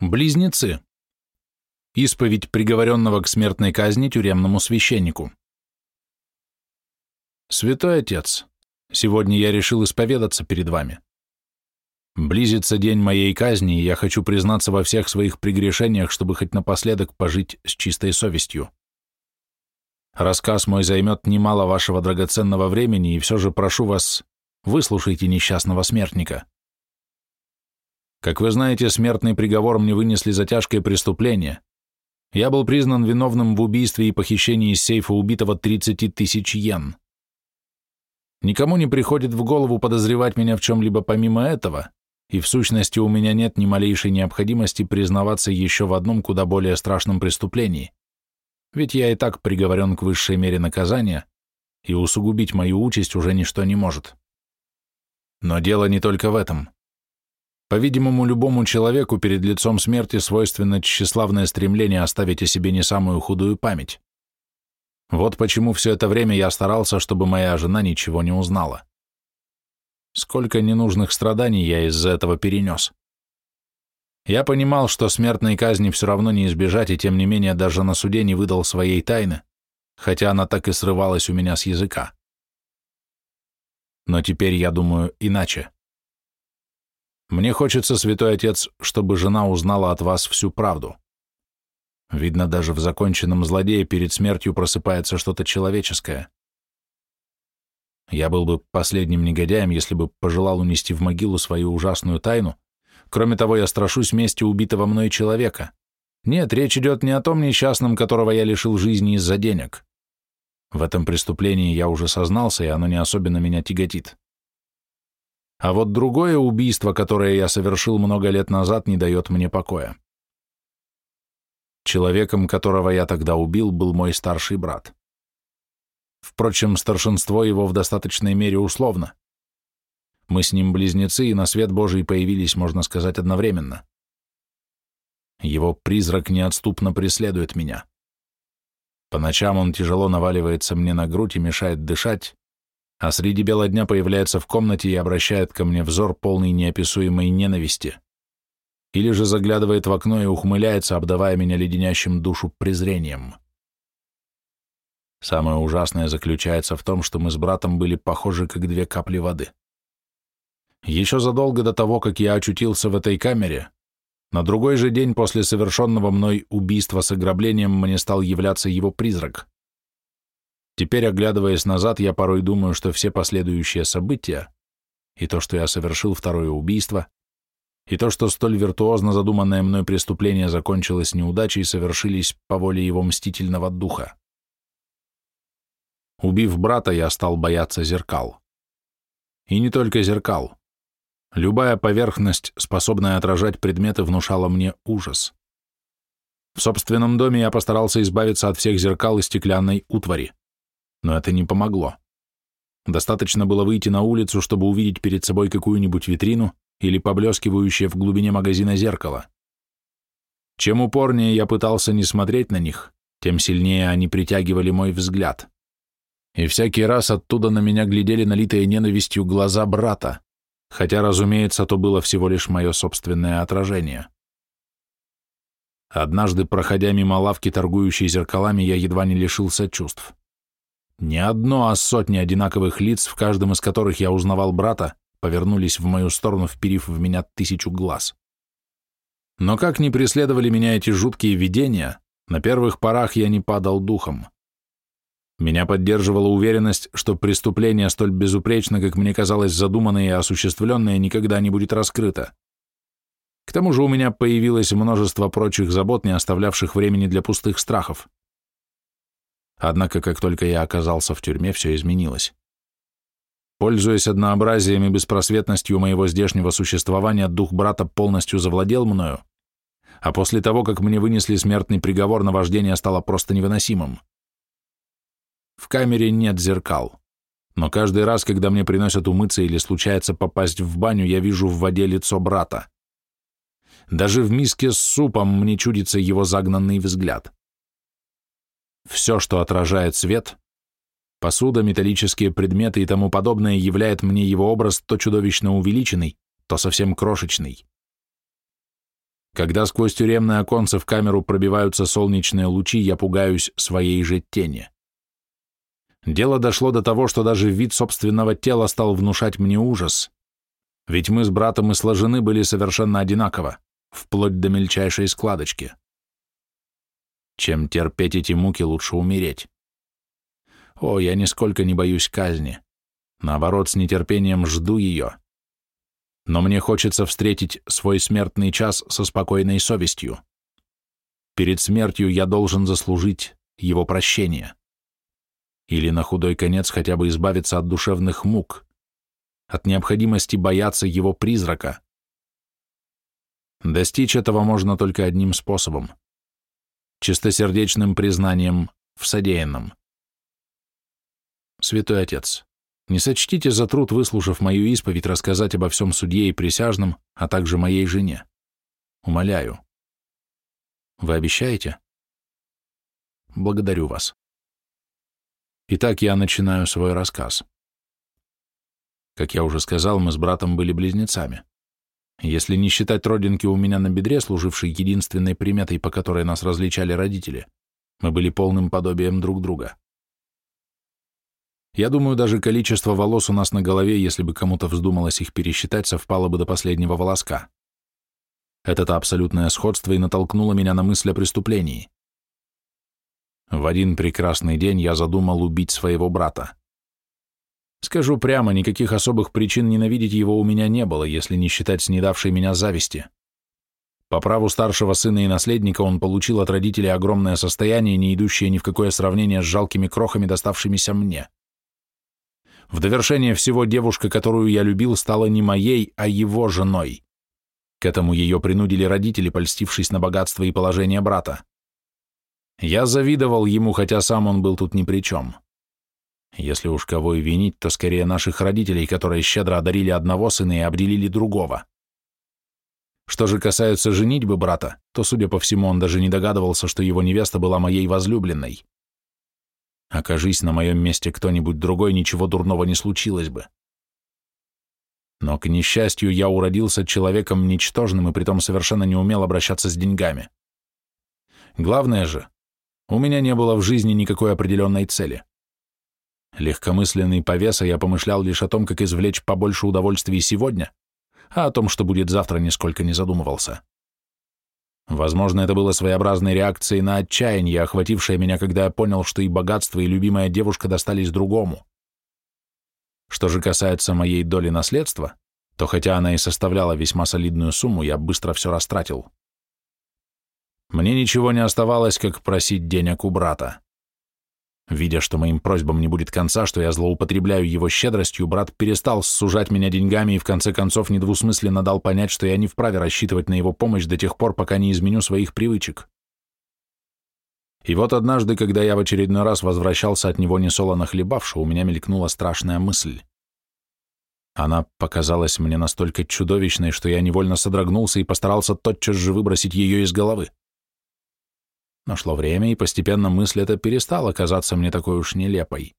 Близнецы. Исповедь приговоренного к смертной казни тюремному священнику. Святой Отец, сегодня я решил исповедаться перед вами. Близится день моей казни, и я хочу признаться во всех своих прегрешениях, чтобы хоть напоследок пожить с чистой совестью. Рассказ мой займет немало вашего драгоценного времени, и все же прошу вас, выслушайте несчастного смертника. Как вы знаете, смертный приговор мне вынесли за тяжкое преступление. Я был признан виновным в убийстве и похищении из сейфа убитого 30 тысяч йен. Никому не приходит в голову подозревать меня в чем-либо помимо этого, и в сущности у меня нет ни малейшей необходимости признаваться еще в одном куда более страшном преступлении. Ведь я и так приговорен к высшей мере наказания, и усугубить мою участь уже ничто не может. Но дело не только в этом. По-видимому, любому человеку перед лицом смерти свойственно тщеславное стремление оставить о себе не самую худую память. Вот почему все это время я старался, чтобы моя жена ничего не узнала. Сколько ненужных страданий я из-за этого перенес. Я понимал, что смертной казни все равно не избежать, и тем не менее даже на суде не выдал своей тайны, хотя она так и срывалась у меня с языка. Но теперь я думаю иначе. Мне хочется, святой отец, чтобы жена узнала от вас всю правду. Видно, даже в законченном злодее перед смертью просыпается что-то человеческое. Я был бы последним негодяем, если бы пожелал унести в могилу свою ужасную тайну. Кроме того, я страшусь мести убитого мной человека. Нет, речь идет не о том несчастном, которого я лишил жизни из-за денег. В этом преступлении я уже сознался, и оно не особенно меня тяготит. А вот другое убийство, которое я совершил много лет назад, не дает мне покоя. Человеком, которого я тогда убил, был мой старший брат. Впрочем, старшинство его в достаточной мере условно. Мы с ним близнецы, и на свет Божий появились, можно сказать, одновременно. Его призрак неотступно преследует меня. По ночам он тяжело наваливается мне на грудь и мешает дышать, а среди бела дня появляется в комнате и обращает ко мне взор полный неописуемой ненависти. Или же заглядывает в окно и ухмыляется, обдавая меня леденящим душу презрением. Самое ужасное заключается в том, что мы с братом были похожи, как две капли воды. Еще задолго до того, как я очутился в этой камере, на другой же день после совершенного мной убийства с ограблением мне стал являться его призрак. Теперь, оглядываясь назад, я порой думаю, что все последующие события, и то, что я совершил второе убийство, и то, что столь виртуозно задуманное мной преступление закончилось неудачей, совершились по воле его мстительного духа. Убив брата, я стал бояться зеркал. И не только зеркал. Любая поверхность, способная отражать предметы, внушала мне ужас. В собственном доме я постарался избавиться от всех зеркал и стеклянной утвари но это не помогло. Достаточно было выйти на улицу, чтобы увидеть перед собой какую-нибудь витрину или поблескивающее в глубине магазина зеркало. Чем упорнее я пытался не смотреть на них, тем сильнее они притягивали мой взгляд. И всякий раз оттуда на меня глядели налитые ненавистью глаза брата, хотя, разумеется, то было всего лишь мое собственное отражение. Однажды, проходя мимо лавки, торгующей зеркалами, я едва не лишился чувств. Не одно, а сотни одинаковых лиц, в каждом из которых я узнавал брата, повернулись в мою сторону, вперив в меня тысячу глаз. Но как ни преследовали меня эти жуткие видения, на первых порах я не падал духом. Меня поддерживала уверенность, что преступление столь безупречно, как мне казалось задуманное и осуществленное, никогда не будет раскрыто. К тому же у меня появилось множество прочих забот, не оставлявших времени для пустых страхов. Однако, как только я оказался в тюрьме, все изменилось. Пользуясь однообразием и беспросветностью моего здешнего существования, дух брата полностью завладел мною, а после того, как мне вынесли смертный приговор, наваждение стало просто невыносимым. В камере нет зеркал, но каждый раз, когда мне приносят умыться или случается попасть в баню, я вижу в воде лицо брата. Даже в миске с супом мне чудится его загнанный взгляд. Все, что отражает свет, посуда, металлические предметы и тому подобное, являет мне его образ то чудовищно увеличенный, то совсем крошечный. Когда сквозь тюремное оконце в камеру пробиваются солнечные лучи, я пугаюсь своей же тени. Дело дошло до того, что даже вид собственного тела стал внушать мне ужас. Ведь мы с братом и сложены были совершенно одинаково, вплоть до мельчайшей складочки. Чем терпеть эти муки, лучше умереть. О, я нисколько не боюсь казни. Наоборот, с нетерпением жду ее. Но мне хочется встретить свой смертный час со спокойной совестью. Перед смертью я должен заслужить его прощение. Или на худой конец хотя бы избавиться от душевных мук, от необходимости бояться его призрака. Достичь этого можно только одним способом — чистосердечным признанием в содеянном. Святой Отец, не сочтите за труд, выслушав мою исповедь, рассказать обо всем судье и присяжным, а также моей жене. Умоляю. Вы обещаете? Благодарю вас. Итак, я начинаю свой рассказ. Как я уже сказал, мы с братом были близнецами. Если не считать родинки у меня на бедре, служившей единственной приметой, по которой нас различали родители, мы были полным подобием друг друга. Я думаю, даже количество волос у нас на голове, если бы кому-то вздумалось их пересчитать, совпало бы до последнего волоска. Это-то абсолютное сходство и натолкнуло меня на мысль о преступлении. В один прекрасный день я задумал убить своего брата. Скажу прямо, никаких особых причин ненавидеть его у меня не было, если не считать снедавшей меня зависти. По праву старшего сына и наследника он получил от родителей огромное состояние, не идущее ни в какое сравнение с жалкими крохами, доставшимися мне. В довершение всего девушка, которую я любил, стала не моей, а его женой. К этому ее принудили родители, польстившись на богатство и положение брата. Я завидовал ему, хотя сам он был тут ни при чем. Если уж кого и винить, то скорее наших родителей, которые щедро одарили одного сына и обделили другого. Что же касается женитьбы брата, то, судя по всему, он даже не догадывался, что его невеста была моей возлюбленной. Окажись на моем месте кто-нибудь другой, ничего дурного не случилось бы. Но, к несчастью, я уродился человеком ничтожным и притом совершенно не умел обращаться с деньгами. Главное же, у меня не было в жизни никакой определенной цели. Легкомысленный повеса я помышлял лишь о том, как извлечь побольше удовольствий сегодня, а о том, что будет завтра, нисколько не задумывался. Возможно, это было своеобразной реакцией на отчаяние, охватившее меня, когда я понял, что и богатство, и любимая девушка достались другому. Что же касается моей доли наследства, то хотя она и составляла весьма солидную сумму, я быстро все растратил. Мне ничего не оставалось, как просить денег у брата. Видя, что моим просьбам не будет конца, что я злоупотребляю его щедростью, брат перестал сужать меня деньгами и в конце концов недвусмысленно дал понять, что я не вправе рассчитывать на его помощь до тех пор, пока не изменю своих привычек. И вот однажды, когда я в очередной раз возвращался от него несолоно хлебавши, у меня мелькнула страшная мысль. Она показалась мне настолько чудовищной, что я невольно содрогнулся и постарался тотчас же выбросить ее из головы. Но шло время, и постепенно мысль эта перестала казаться мне такой уж нелепой.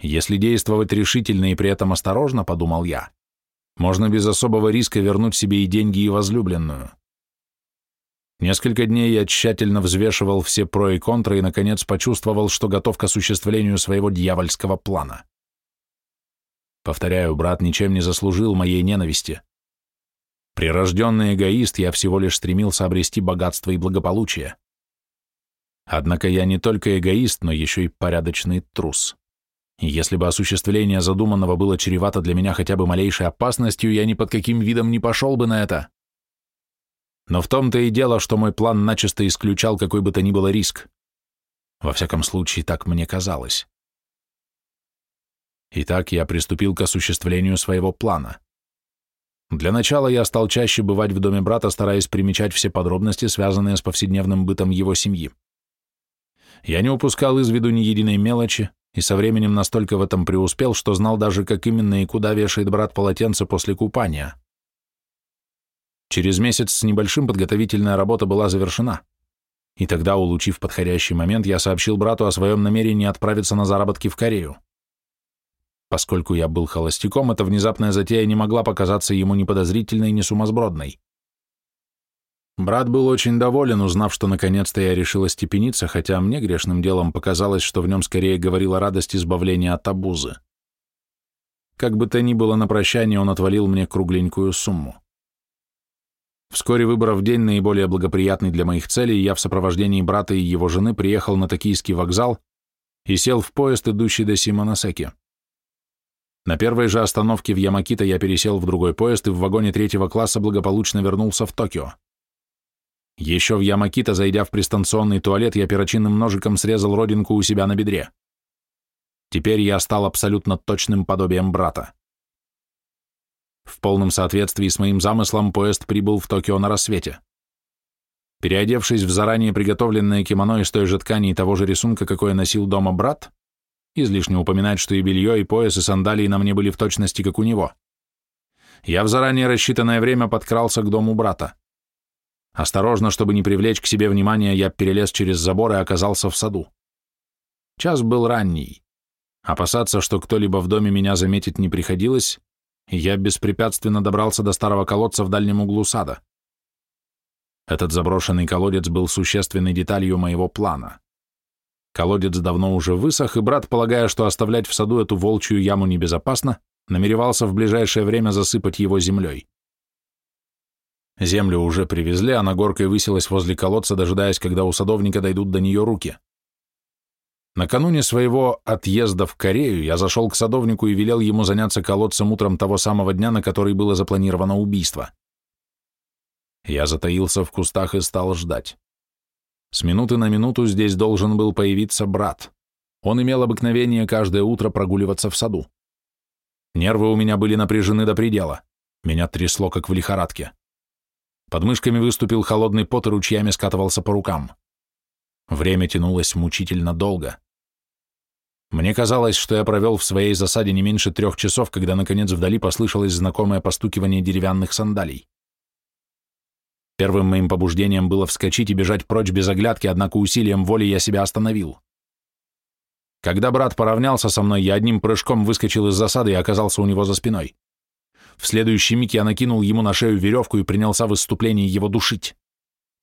Если действовать решительно и при этом осторожно, подумал я, можно без особого риска вернуть себе и деньги, и возлюбленную. Несколько дней я тщательно взвешивал все про и контры и, наконец, почувствовал, что готов к осуществлению своего дьявольского плана. Повторяю, брат ничем не заслужил моей ненависти. Прирожденный эгоист, я всего лишь стремился обрести богатство и благополучие. Однако я не только эгоист, но еще и порядочный трус. И если бы осуществление задуманного было чревато для меня хотя бы малейшей опасностью, я ни под каким видом не пошел бы на это. Но в том-то и дело, что мой план начисто исключал какой бы то ни было риск. Во всяком случае, так мне казалось. Итак, я приступил к осуществлению своего плана. Для начала я стал чаще бывать в доме брата, стараясь примечать все подробности, связанные с повседневным бытом его семьи. Я не упускал из виду ни единой мелочи, и со временем настолько в этом преуспел, что знал даже, как именно и куда вешает брат полотенце после купания. Через месяц с небольшим подготовительная работа была завершена, и тогда, улучив подходящий момент, я сообщил брату о своем намерении отправиться на заработки в Корею. Поскольку я был холостяком, эта внезапная затея не могла показаться ему ни подозрительной, ни сумасбродной. Брат был очень доволен, узнав, что наконец-то я решила степениться, хотя мне грешным делом показалось, что в нем скорее говорила радость избавления от обузы. Как бы то ни было на прощание, он отвалил мне кругленькую сумму. Вскоре выбрав день наиболее благоприятный для моих целей, я в сопровождении брата и его жены приехал на Токийский вокзал и сел в поезд, идущий до Симоносеки. На первой же остановке в Ямакита я пересел в другой поезд и в вагоне третьего класса благополучно вернулся в Токио. Еще в Ямакита, зайдя в пристанционный туалет, я перочинным ножиком срезал родинку у себя на бедре. Теперь я стал абсолютно точным подобием брата. В полном соответствии с моим замыслом поезд прибыл в Токио на рассвете. Переодевшись в заранее приготовленное кимоно из той же ткани и того же рисунка, какой носил дома брат, излишне упоминать, что и белье, и пояс, и сандалии на мне были в точности, как у него, я в заранее рассчитанное время подкрался к дому брата. Осторожно, чтобы не привлечь к себе внимания, я перелез через забор и оказался в саду. Час был ранний. Опасаться, что кто-либо в доме меня заметить не приходилось, я беспрепятственно добрался до старого колодца в дальнем углу сада. Этот заброшенный колодец был существенной деталью моего плана. Колодец давно уже высох, и брат, полагая, что оставлять в саду эту волчью яму небезопасно, намеревался в ближайшее время засыпать его землей. Землю уже привезли, а на горкой высилась возле колодца, дожидаясь, когда у садовника дойдут до нее руки. Накануне своего отъезда в Корею я зашел к садовнику и велел ему заняться колодцем утром того самого дня, на который было запланировано убийство. Я затаился в кустах и стал ждать. С минуты на минуту здесь должен был появиться брат. Он имел обыкновение каждое утро прогуливаться в саду. Нервы у меня были напряжены до предела. Меня трясло, как в лихорадке. Под мышками выступил холодный пот и ручьями скатывался по рукам. Время тянулось мучительно долго. Мне казалось, что я провел в своей засаде не меньше трех часов, когда, наконец, вдали послышалось знакомое постукивание деревянных сандалий. Первым моим побуждением было вскочить и бежать прочь без оглядки, однако усилием воли я себя остановил. Когда брат поравнялся со мной, я одним прыжком выскочил из засады и оказался у него за спиной. В следующий миг я накинул ему на шею веревку и принялся в выступлении его душить.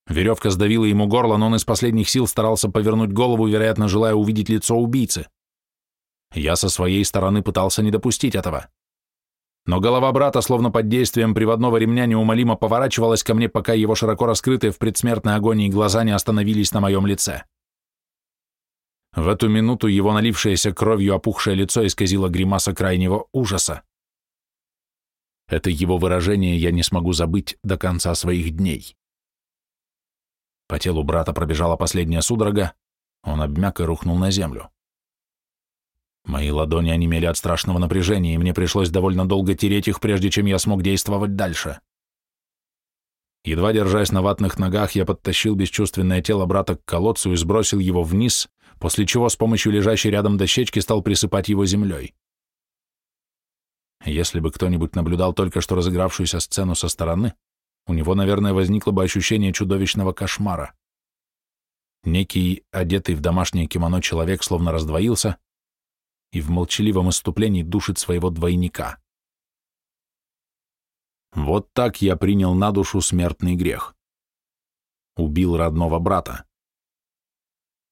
Веревка сдавила ему горло, но он из последних сил старался повернуть голову, вероятно, желая увидеть лицо убийцы. Я со своей стороны пытался не допустить этого. Но голова брата, словно под действием приводного ремня, неумолимо поворачивалась ко мне, пока его широко раскрытые в предсмертной агонии глаза не остановились на моем лице. В эту минуту его налившееся кровью опухшее лицо исказило гримаса крайнего ужаса. Это его выражение я не смогу забыть до конца своих дней. По телу брата пробежала последняя судорога, он обмяк и рухнул на землю. Мои ладони онемели от страшного напряжения, и мне пришлось довольно долго тереть их, прежде чем я смог действовать дальше. Едва держась на ватных ногах, я подтащил бесчувственное тело брата к колодцу и сбросил его вниз, после чего с помощью лежащей рядом дощечки стал присыпать его землей. Если бы кто-нибудь наблюдал только что разыгравшуюся сцену со стороны, у него, наверное, возникло бы ощущение чудовищного кошмара. Некий, одетый в домашнее кимоно человек, словно раздвоился, и в молчаливом иступлении душит своего двойника. Вот так я принял на душу смертный грех. Убил родного брата.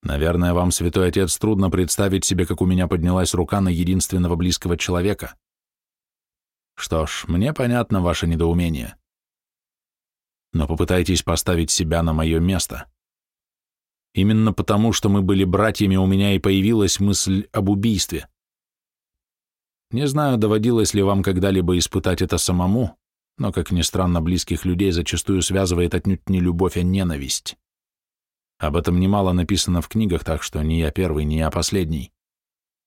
Наверное, вам, святой отец, трудно представить себе, как у меня поднялась рука на единственного близкого человека. Что ж, мне понятно ваше недоумение. Но попытайтесь поставить себя на мое место. Именно потому, что мы были братьями, у меня и появилась мысль об убийстве. Не знаю, доводилось ли вам когда-либо испытать это самому, но, как ни странно, близких людей зачастую связывает отнюдь не любовь, а ненависть. Об этом немало написано в книгах, так что ни я первый, ни я последний.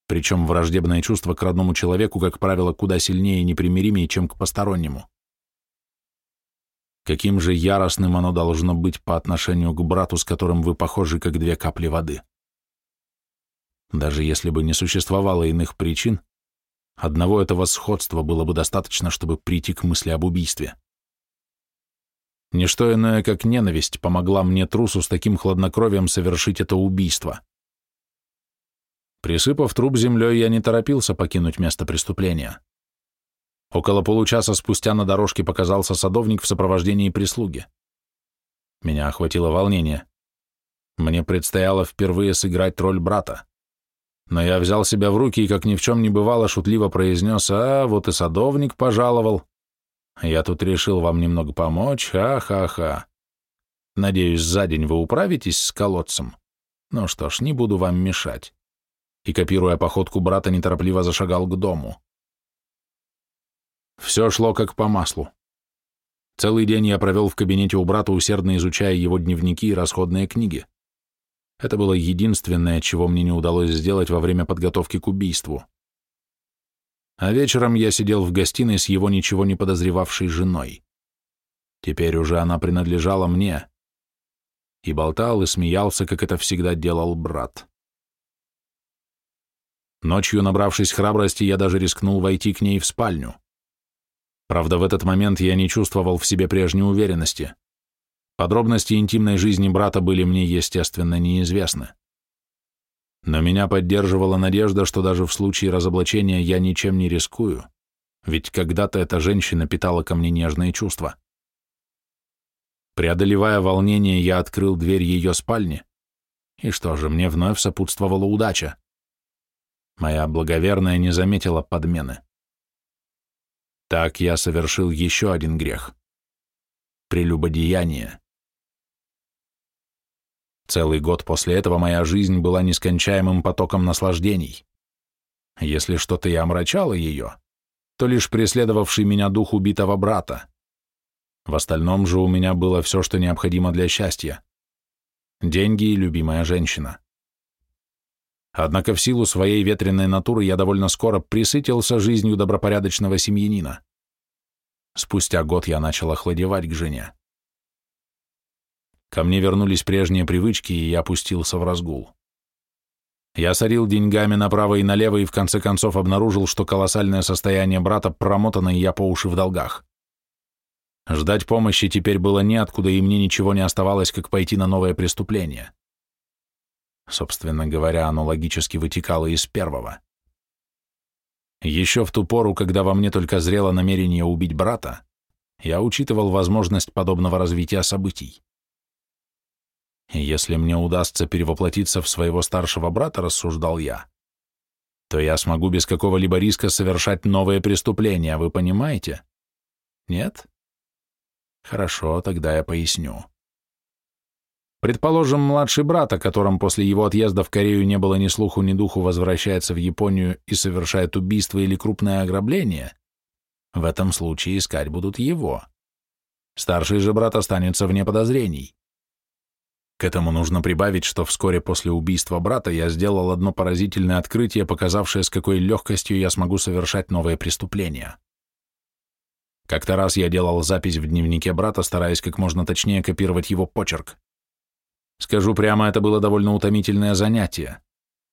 Причем враждебное чувство к родному человеку, как правило, куда сильнее и непримиримее, чем к постороннему. Каким же яростным оно должно быть по отношению к брату, с которым вы похожи, как две капли воды. Даже если бы не существовало иных причин, Одного этого сходства было бы достаточно, чтобы прийти к мысли об убийстве. Ничто иное, как ненависть, помогла мне, трусу, с таким хладнокровием совершить это убийство. Присыпав труп землей, я не торопился покинуть место преступления. Около получаса спустя на дорожке показался садовник в сопровождении прислуги. Меня охватило волнение. Мне предстояло впервые сыграть роль брата. Но я взял себя в руки и, как ни в чем не бывало, шутливо произнес, «А, вот и садовник пожаловал. Я тут решил вам немного помочь, ха-ха-ха. Надеюсь, за день вы управитесь с колодцем? Ну что ж, не буду вам мешать». И, копируя походку брата, неторопливо зашагал к дому. Все шло как по маслу. Целый день я провел в кабинете у брата, усердно изучая его дневники и расходные книги. Это было единственное, чего мне не удалось сделать во время подготовки к убийству. А вечером я сидел в гостиной с его ничего не подозревавшей женой. Теперь уже она принадлежала мне. И болтал, и смеялся, как это всегда делал брат. Ночью, набравшись храбрости, я даже рискнул войти к ней в спальню. Правда, в этот момент я не чувствовал в себе прежней уверенности. Подробности интимной жизни брата были мне, естественно, неизвестны. Но меня поддерживала надежда, что даже в случае разоблачения я ничем не рискую, ведь когда-то эта женщина питала ко мне нежные чувства. Преодолевая волнение, я открыл дверь ее спальни, и что же, мне вновь сопутствовала удача. Моя благоверная не заметила подмены. Так я совершил еще один грех. Прелюбодеяние. Целый год после этого моя жизнь была нескончаемым потоком наслаждений. Если что-то и омрачало ее, то лишь преследовавший меня дух убитого брата. В остальном же у меня было все, что необходимо для счастья. Деньги и любимая женщина. Однако в силу своей ветреной натуры я довольно скоро присытился жизнью добропорядочного семьянина. Спустя год я начал охладевать к жене. Ко мне вернулись прежние привычки, и я опустился в разгул. Я сорил деньгами направо и налево и в конце концов обнаружил, что колоссальное состояние брата промотано, и я по уши в долгах. Ждать помощи теперь было неоткуда, и мне ничего не оставалось, как пойти на новое преступление. Собственно говоря, оно логически вытекало из первого. Еще в ту пору, когда во мне только зрело намерение убить брата, я учитывал возможность подобного развития событий. Если мне удастся перевоплотиться в своего старшего брата, рассуждал я, то я смогу без какого-либо риска совершать новые преступления, вы понимаете? Нет? Хорошо, тогда я поясню. Предположим, младший брат, о котором после его отъезда в Корею не было ни слуху, ни духу, возвращается в Японию и совершает убийство или крупное ограбление, в этом случае искать будут его. Старший же брат останется вне подозрений. К этому нужно прибавить, что вскоре после убийства брата я сделал одно поразительное открытие, показавшее, с какой легкостью я смогу совершать новые преступления. Как-то раз я делал запись в дневнике брата, стараясь как можно точнее копировать его почерк. Скажу прямо, это было довольно утомительное занятие.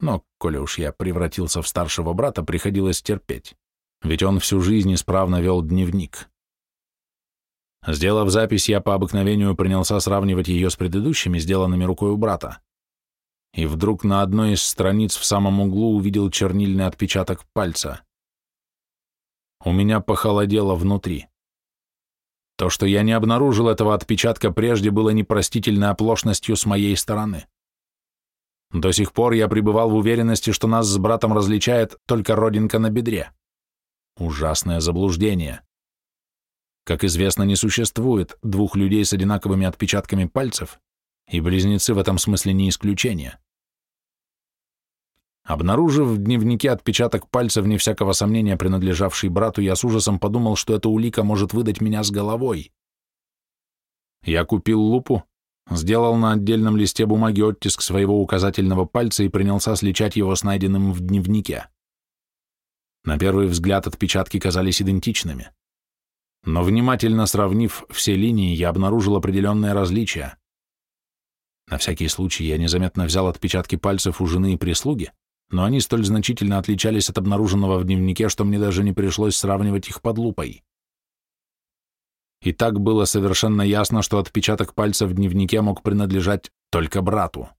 Но, коли уж я превратился в старшего брата, приходилось терпеть, ведь он всю жизнь исправно вел дневник. Сделав запись, я по обыкновению принялся сравнивать ее с предыдущими, сделанными рукой у брата. И вдруг на одной из страниц в самом углу увидел чернильный отпечаток пальца. У меня похолодело внутри. То, что я не обнаружил этого отпечатка прежде, было непростительной оплошностью с моей стороны. До сих пор я пребывал в уверенности, что нас с братом различает только родинка на бедре. Ужасное заблуждение. Как известно, не существует двух людей с одинаковыми отпечатками пальцев, и близнецы в этом смысле не исключение. Обнаружив в дневнике отпечаток пальца, вне всякого сомнения принадлежавший брату, я с ужасом подумал, что эта улика может выдать меня с головой. Я купил лупу, сделал на отдельном листе бумаги оттиск своего указательного пальца и принялся сличать его с найденным в дневнике. На первый взгляд отпечатки казались идентичными. Но внимательно сравнив все линии, я обнаружил определенные различия. На всякий случай я незаметно взял отпечатки пальцев у жены и прислуги, но они столь значительно отличались от обнаруженного в дневнике, что мне даже не пришлось сравнивать их под лупой. И так было совершенно ясно, что отпечаток пальца в дневнике мог принадлежать только брату.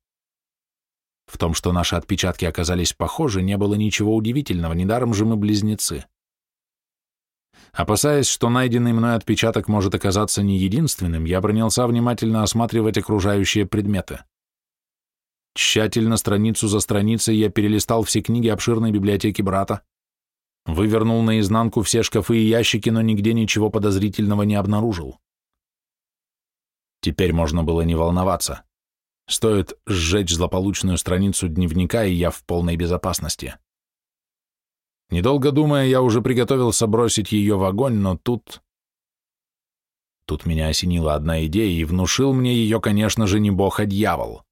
В том, что наши отпечатки оказались похожи, не было ничего удивительного, недаром же мы близнецы. Опасаясь, что найденный мной отпечаток может оказаться не единственным, я принялся внимательно осматривать окружающие предметы. Тщательно, страницу за страницей, я перелистал все книги обширной библиотеки брата, вывернул наизнанку все шкафы и ящики, но нигде ничего подозрительного не обнаружил. Теперь можно было не волноваться. Стоит сжечь злополучную страницу дневника, и я в полной безопасности. Недолго думая, я уже приготовился бросить ее в огонь, но тут... Тут меня осенила одна идея, и внушил мне ее, конечно же, не бог, а дьявол.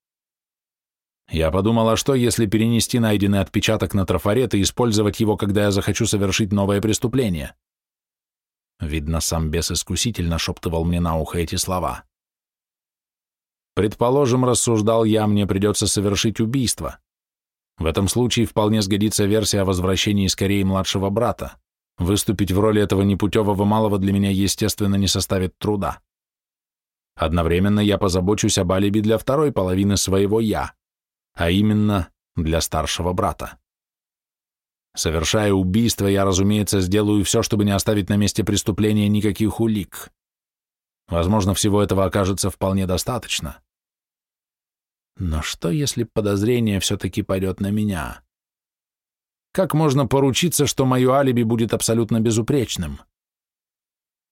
Я подумал, а что, если перенести найденный отпечаток на трафарет и использовать его, когда я захочу совершить новое преступление? Видно, сам бес искусительно шептывал мне на ухо эти слова. Предположим, рассуждал я, мне придется совершить убийство. В этом случае вполне сгодится версия о возвращении скорее младшего брата. Выступить в роли этого непутевого малого для меня, естественно, не составит труда. Одновременно я позабочусь об алиби для второй половины своего «я», а именно для старшего брата. Совершая убийство, я, разумеется, сделаю все, чтобы не оставить на месте преступления никаких улик. Возможно, всего этого окажется вполне достаточно. Но что, если подозрение все-таки пойдет на меня? Как можно поручиться, что мое алиби будет абсолютно безупречным?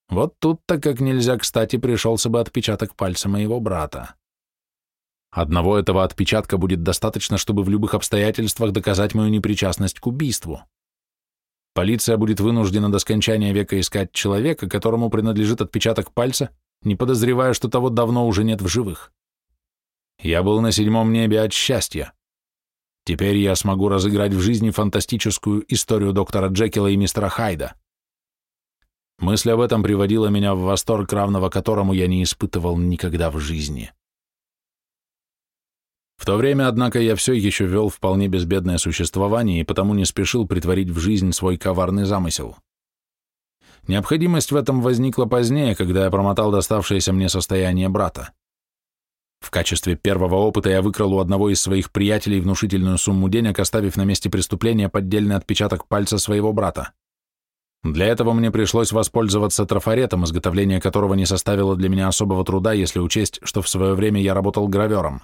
Вот тут-то как нельзя кстати пришелся бы отпечаток пальца моего брата. Одного этого отпечатка будет достаточно, чтобы в любых обстоятельствах доказать мою непричастность к убийству. Полиция будет вынуждена до скончания века искать человека, которому принадлежит отпечаток пальца, не подозревая, что того давно уже нет в живых. Я был на седьмом небе от счастья. Теперь я смогу разыграть в жизни фантастическую историю доктора Джекила и мистера Хайда. Мысль об этом приводила меня в восторг, равного которому я не испытывал никогда в жизни. В то время, однако, я все еще вел вполне безбедное существование и потому не спешил притворить в жизнь свой коварный замысел. Необходимость в этом возникла позднее, когда я промотал доставшееся мне состояние брата. В качестве первого опыта я выкрал у одного из своих приятелей внушительную сумму денег, оставив на месте преступления поддельный отпечаток пальца своего брата. Для этого мне пришлось воспользоваться трафаретом, изготовление которого не составило для меня особого труда, если учесть, что в свое время я работал гравером.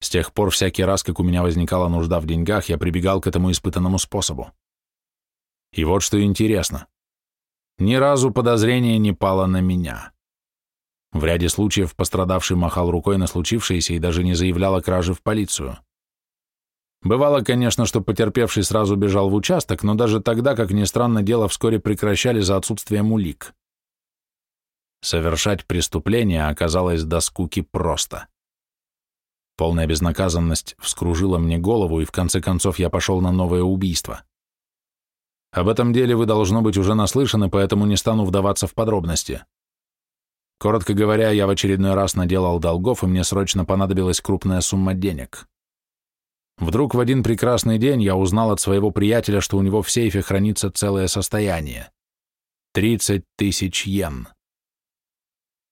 С тех пор всякий раз, как у меня возникала нужда в деньгах, я прибегал к этому испытанному способу. И вот что интересно. Ни разу подозрение не пало на меня. В ряде случаев пострадавший махал рукой на случившееся и даже не заявлял о краже в полицию. Бывало, конечно, что потерпевший сразу бежал в участок, но даже тогда, как ни странно, дело вскоре прекращали за отсутствием улик. Совершать преступление оказалось до скуки просто. Полная безнаказанность вскружила мне голову, и в конце концов я пошел на новое убийство. Об этом деле вы, должно быть, уже наслышаны, поэтому не стану вдаваться в подробности. Коротко говоря, я в очередной раз наделал долгов, и мне срочно понадобилась крупная сумма денег. Вдруг в один прекрасный день я узнал от своего приятеля, что у него в сейфе хранится целое состояние. 30 тысяч йен.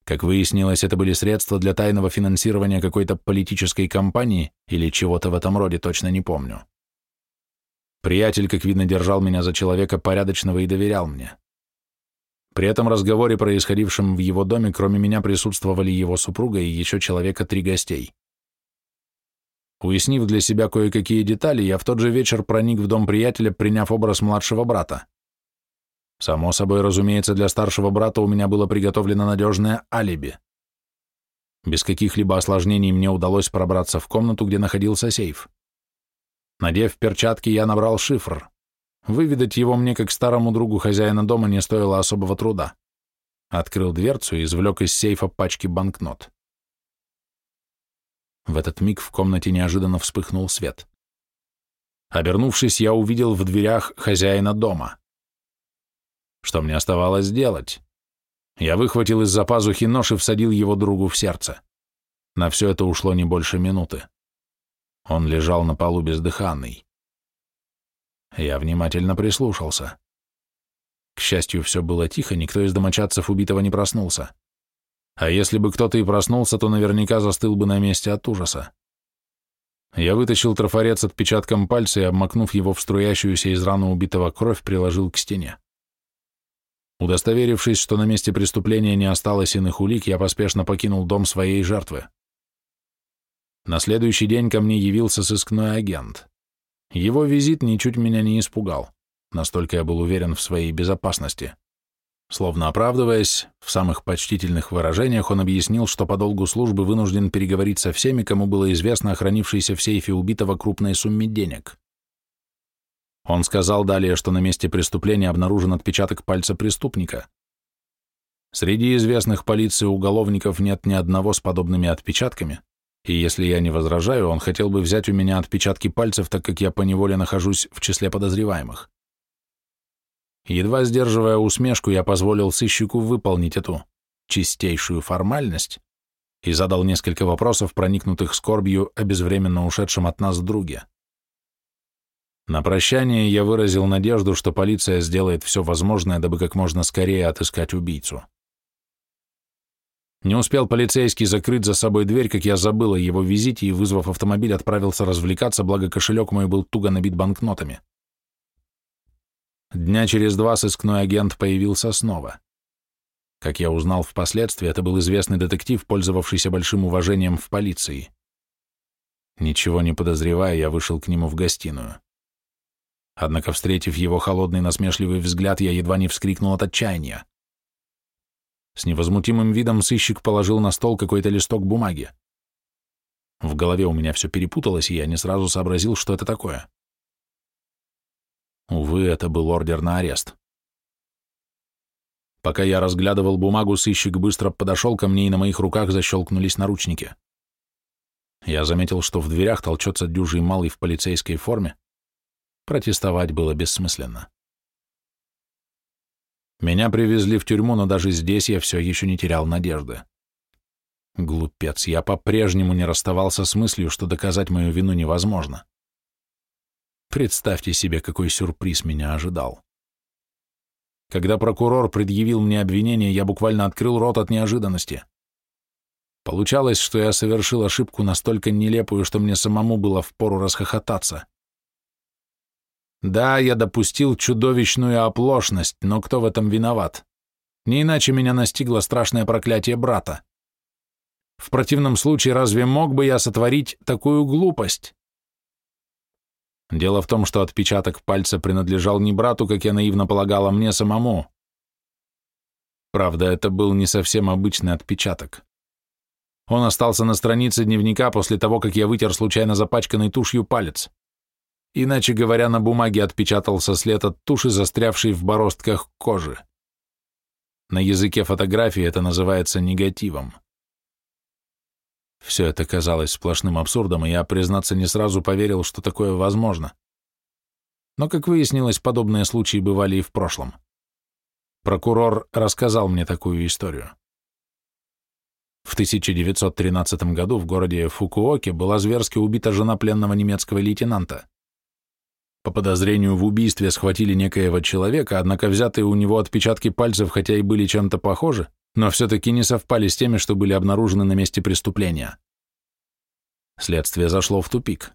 Как выяснилось, это были средства для тайного финансирования какой-то политической кампании или чего-то в этом роде, точно не помню. Приятель, как видно, держал меня за человека порядочного и доверял мне. При этом разговоре, происходившем в его доме, кроме меня присутствовали его супруга и еще человека три гостей. Уяснив для себя кое-какие детали, я в тот же вечер проник в дом приятеля, приняв образ младшего брата. Само собой, разумеется, для старшего брата у меня было приготовлено надежное алиби. Без каких-либо осложнений мне удалось пробраться в комнату, где находился сейф. Надев перчатки, я набрал шифр. Выведать его мне, как старому другу хозяина дома, не стоило особого труда. Открыл дверцу и извлек из сейфа пачки банкнот. В этот миг в комнате неожиданно вспыхнул свет. Обернувшись, я увидел в дверях хозяина дома. Что мне оставалось делать? Я выхватил из-за пазухи нож и всадил его другу в сердце. На все это ушло не больше минуты. Он лежал на полу бездыханный. Я внимательно прислушался. К счастью, все было тихо, никто из домочадцев убитого не проснулся. А если бы кто-то и проснулся, то наверняка застыл бы на месте от ужаса. Я вытащил трафарет с отпечатком пальца и, обмакнув его в струящуюся из раны убитого кровь, приложил к стене. Удостоверившись, что на месте преступления не осталось иных улик, я поспешно покинул дом своей жертвы. На следующий день ко мне явился сыскной агент. Его визит ничуть меня не испугал, настолько я был уверен в своей безопасности. Словно оправдываясь, в самых почтительных выражениях он объяснил, что по долгу службы вынужден переговорить со всеми, кому было известно о хранившейся в сейфе убитого крупной сумме денег. Он сказал далее, что на месте преступления обнаружен отпечаток пальца преступника. Среди известных полиции уголовников нет ни одного с подобными отпечатками, и если я не возражаю, он хотел бы взять у меня отпечатки пальцев, так как я поневоле нахожусь в числе подозреваемых. Едва сдерживая усмешку, я позволил сыщику выполнить эту чистейшую формальность и задал несколько вопросов, проникнутых скорбью о безвременно ушедшем от нас друге. На прощание я выразил надежду, что полиция сделает все возможное, дабы как можно скорее отыскать убийцу. Не успел полицейский закрыть за собой дверь, как я забыл о его визите и, вызвав автомобиль, отправился развлекаться, благо кошелек мой был туго набит банкнотами. Дня через два сыскной агент появился снова. Как я узнал впоследствии, это был известный детектив, пользовавшийся большим уважением в полиции. Ничего не подозревая, я вышел к нему в гостиную. Однако, встретив его холодный насмешливый взгляд, я едва не вскрикнул от отчаяния. С невозмутимым видом сыщик положил на стол какой-то листок бумаги. В голове у меня все перепуталось, и я не сразу сообразил, что это такое. Увы, это был ордер на арест. Пока я разглядывал бумагу, сыщик быстро подошел ко мне, и на моих руках защелкнулись наручники. Я заметил, что в дверях толчется дюжий малый в полицейской форме, Протестовать было бессмысленно. Меня привезли в тюрьму, но даже здесь я все еще не терял надежды. Глупец, я по-прежнему не расставался с мыслью, что доказать мою вину невозможно. Представьте себе, какой сюрприз меня ожидал. Когда прокурор предъявил мне обвинение, я буквально открыл рот от неожиданности. Получалось, что я совершил ошибку настолько нелепую, что мне самому было впору расхохотаться. Да, я допустил чудовищную оплошность, но кто в этом виноват? Не иначе меня настигло страшное проклятие брата. В противном случае разве мог бы я сотворить такую глупость? Дело в том, что отпечаток пальца принадлежал не брату, как я наивно полагал, а мне самому. Правда, это был не совсем обычный отпечаток. Он остался на странице дневника после того, как я вытер случайно запачканный тушью палец. Иначе говоря, на бумаге отпечатался след от туши, застрявшей в бороздках кожи. На языке фотографии это называется негативом. Все это казалось сплошным абсурдом, и я, признаться, не сразу поверил, что такое возможно. Но, как выяснилось, подобные случаи бывали и в прошлом. Прокурор рассказал мне такую историю. В 1913 году в городе Фукуоке была зверски убита жена пленного немецкого лейтенанта. По подозрению в убийстве схватили некоего человека, однако взятые у него отпечатки пальцев хотя и были чем-то похожи, но все-таки не совпали с теми, что были обнаружены на месте преступления. Следствие зашло в тупик.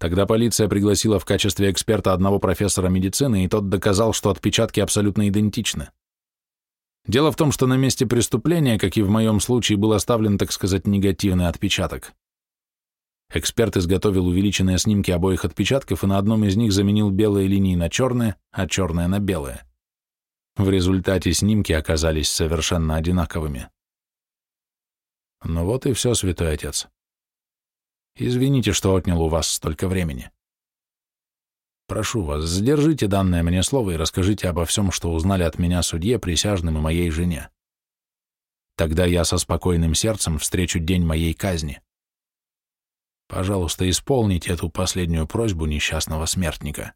Тогда полиция пригласила в качестве эксперта одного профессора медицины, и тот доказал, что отпечатки абсолютно идентичны. Дело в том, что на месте преступления, как и в моем случае, был оставлен, так сказать, негативный отпечаток. Эксперт изготовил увеличенные снимки обоих отпечатков и на одном из них заменил белые линии на черные, а черные на белые. В результате снимки оказались совершенно одинаковыми. Ну вот и все, святой отец. Извините, что отнял у вас столько времени. Прошу вас, сдержите данное мне слово и расскажите обо всем, что узнали от меня судье, присяжным и моей жене. Тогда я со спокойным сердцем встречу день моей казни. Пожалуйста, исполните эту последнюю просьбу несчастного смертника.